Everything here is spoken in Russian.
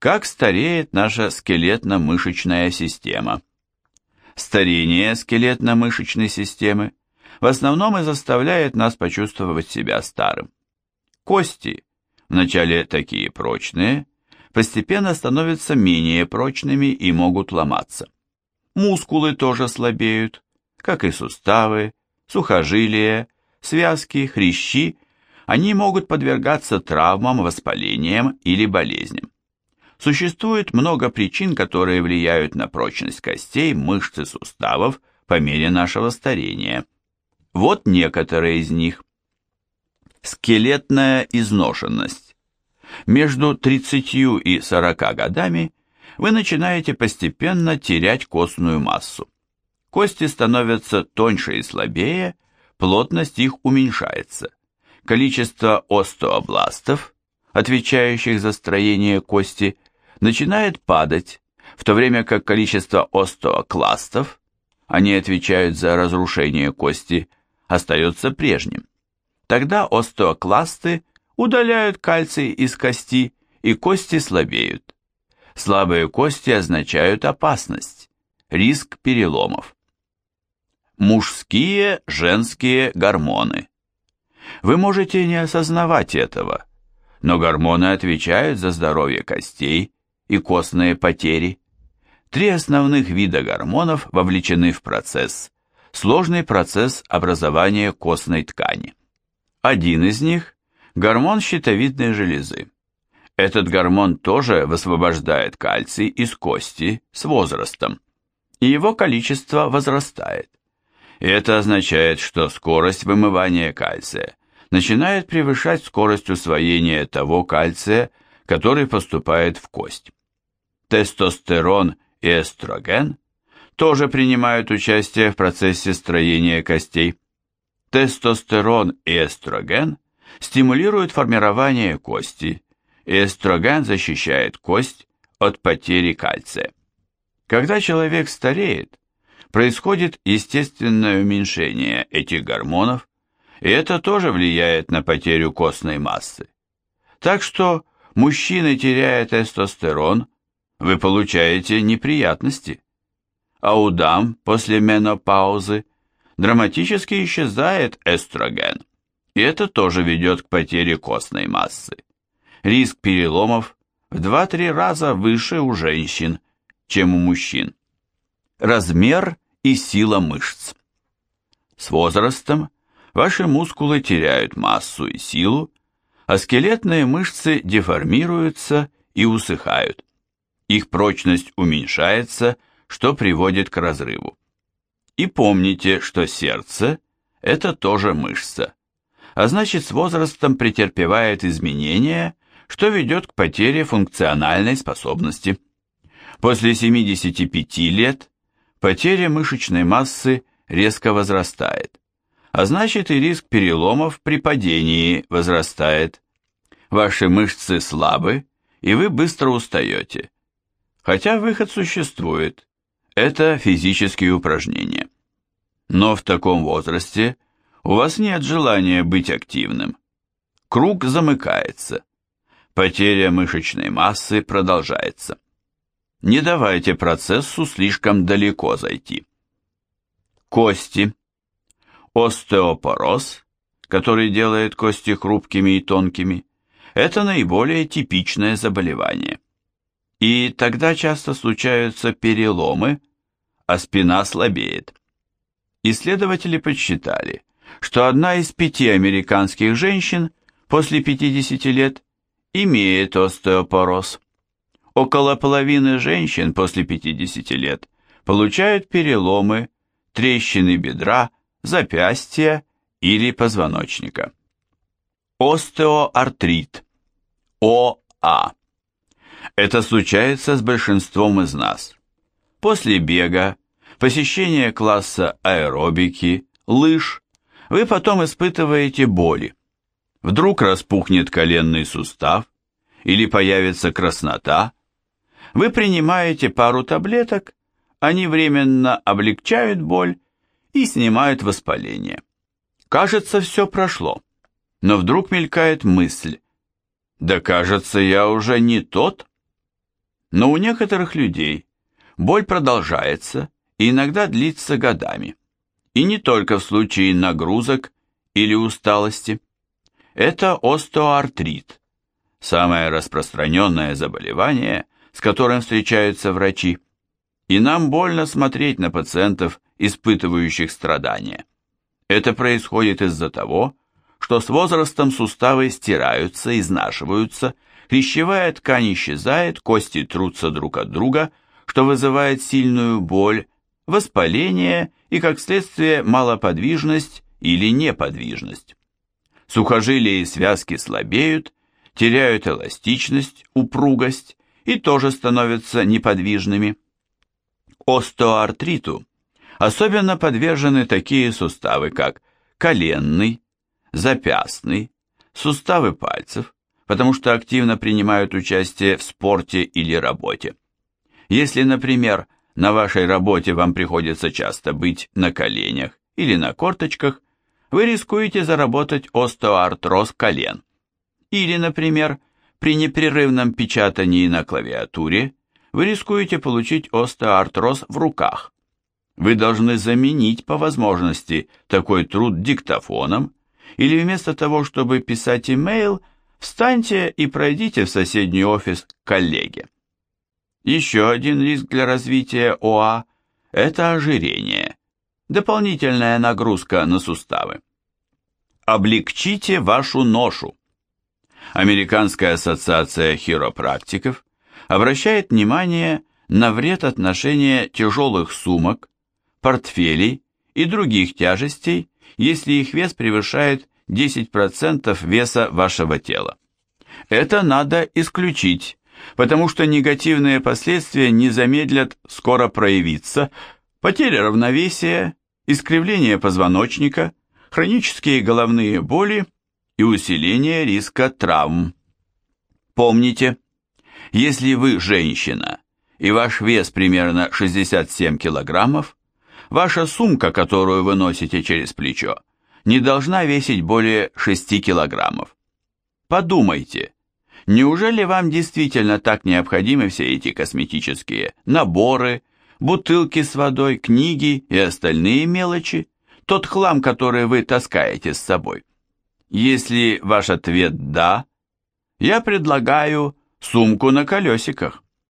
Как стареет наша скелетно-мышечная система? Старение скелетно-мышечной системы в основном и заставляет нас почувствовать себя старым. Кости, вначале такие прочные, постепенно становятся менее прочными и могут ломаться. Мускулы тоже слабеют, как и суставы, сухожилия, связки, хрящи, они могут подвергаться травмам, воспалениям или болезням. Существует много причин, которые влияют на прочность костей, мышц и суставов по мере нашего старения. Вот некоторые из них. Скелетная изношенность. Между 30 и 40 годами вы начинаете постепенно терять костную массу. Кости становятся тоньше и слабее, плотность их уменьшается. Количество остеобластов, отвечающих за строение кости, начинает падать, в то время как количество остеокластов, они отвечают за разрушение кости, остается прежним. Тогда остеокласты удаляют кальций из кости, и кости слабеют. Слабые кости означают опасность, риск переломов. Мужские, женские гормоны. Вы можете не осознавать этого, но гормоны отвечают за здоровье костей и костные потери. Три основных вида гормонов вовлечены в процесс, сложный процесс образования костной ткани. Один из них – гормон щитовидной железы. Этот гормон тоже высвобождает кальций из кости с возрастом, и его количество возрастает. И это означает, что скорость вымывания кальция начинает превышать скорость усвоения того кальция, который поступает в кость. Тестостерон и эстроген тоже принимают участие в процессе строения костей. Тестостерон и эстроген стимулируют формирование кости, и эстроген защищает кость от потери кальция. Когда человек стареет, происходит естественное уменьшение этих гормонов, и это тоже влияет на потерю костной массы. Так что мужчины, теряя тестостерон, вы получаете неприятности. А у дам после менопаузы драматически исчезает эстроген, и это тоже ведет к потере костной массы. Риск переломов в 2-3 раза выше у женщин, чем у мужчин. Размер и сила мышц. С возрастом ваши мускулы теряют массу и силу, а скелетные мышцы деформируются и усыхают. Их прочность уменьшается, что приводит к разрыву. И помните, что сердце – это тоже мышца, а значит с возрастом претерпевает изменения, что ведет к потере функциональной способности. После 75 лет потеря мышечной массы резко возрастает а значит и риск переломов при падении возрастает. Ваши мышцы слабы, и вы быстро устаете. Хотя выход существует. Это физические упражнения. Но в таком возрасте у вас нет желания быть активным. Круг замыкается. Потеря мышечной массы продолжается. Не давайте процессу слишком далеко зайти. Кости Остеопороз, который делает кости хрупкими и тонкими, это наиболее типичное заболевание. И тогда часто случаются переломы, а спина слабеет. Исследователи подсчитали, что одна из пяти американских женщин после 50 лет имеет остеопороз. Около половины женщин после 50 лет получают переломы, трещины бедра, запястья или позвоночника. Остеоартрит. ОА. Это случается с большинством из нас. После бега, посещения класса аэробики, лыж, вы потом испытываете боли. Вдруг распухнет коленный сустав или появится краснота. Вы принимаете пару таблеток, они временно облегчают боль и снимают воспаление. Кажется, все прошло, но вдруг мелькает мысль, да кажется, я уже не тот. Но у некоторых людей боль продолжается и иногда длится годами. И не только в случае нагрузок или усталости. Это остеоартрит, самое распространенное заболевание, с которым встречаются врачи. И нам больно смотреть на пациентов, испытывающих страдания. Это происходит из-за того, что с возрастом суставы стираются, изнашиваются, хрящевая ткань исчезает, кости трутся друг от друга, что вызывает сильную боль, воспаление и, как следствие, малоподвижность или неподвижность. Сухожилия и связки слабеют, теряют эластичность, упругость и тоже становятся неподвижными. Остеоартриту особенно подвержены такие суставы, как коленный, запястный, суставы пальцев, потому что активно принимают участие в спорте или работе. Если, например, на вашей работе вам приходится часто быть на коленях или на корточках, вы рискуете заработать остеоартроз колен. Или, например, при непрерывном печатании на клавиатуре вы рискуете получить остеоартроз в руках. Вы должны заменить по возможности такой труд диктофоном, или вместо того, чтобы писать имейл, встаньте и пройдите в соседний офис к коллеге. Еще один риск для развития ОА – это ожирение, дополнительная нагрузка на суставы. Облегчите вашу ношу. Американская ассоциация хиропрактиков обращает внимание на вред отношения тяжелых сумок, портфелей и других тяжестей, если их вес превышает 10% веса вашего тела. Это надо исключить, потому что негативные последствия не замедлят скоро проявиться, потеря равновесия, искривление позвоночника, хронические головные боли и усиление риска травм. Помните, если вы женщина и ваш вес примерно 67 килограммов, ваша сумка, которую вы носите через плечо, не должна весить более 6 килограммов. Подумайте, неужели вам действительно так необходимы все эти косметические наборы, бутылки с водой, книги и остальные мелочи, тот хлам, который вы таскаете с собой? Если ваш ответ «да», я предлагаю сумку на колесиках.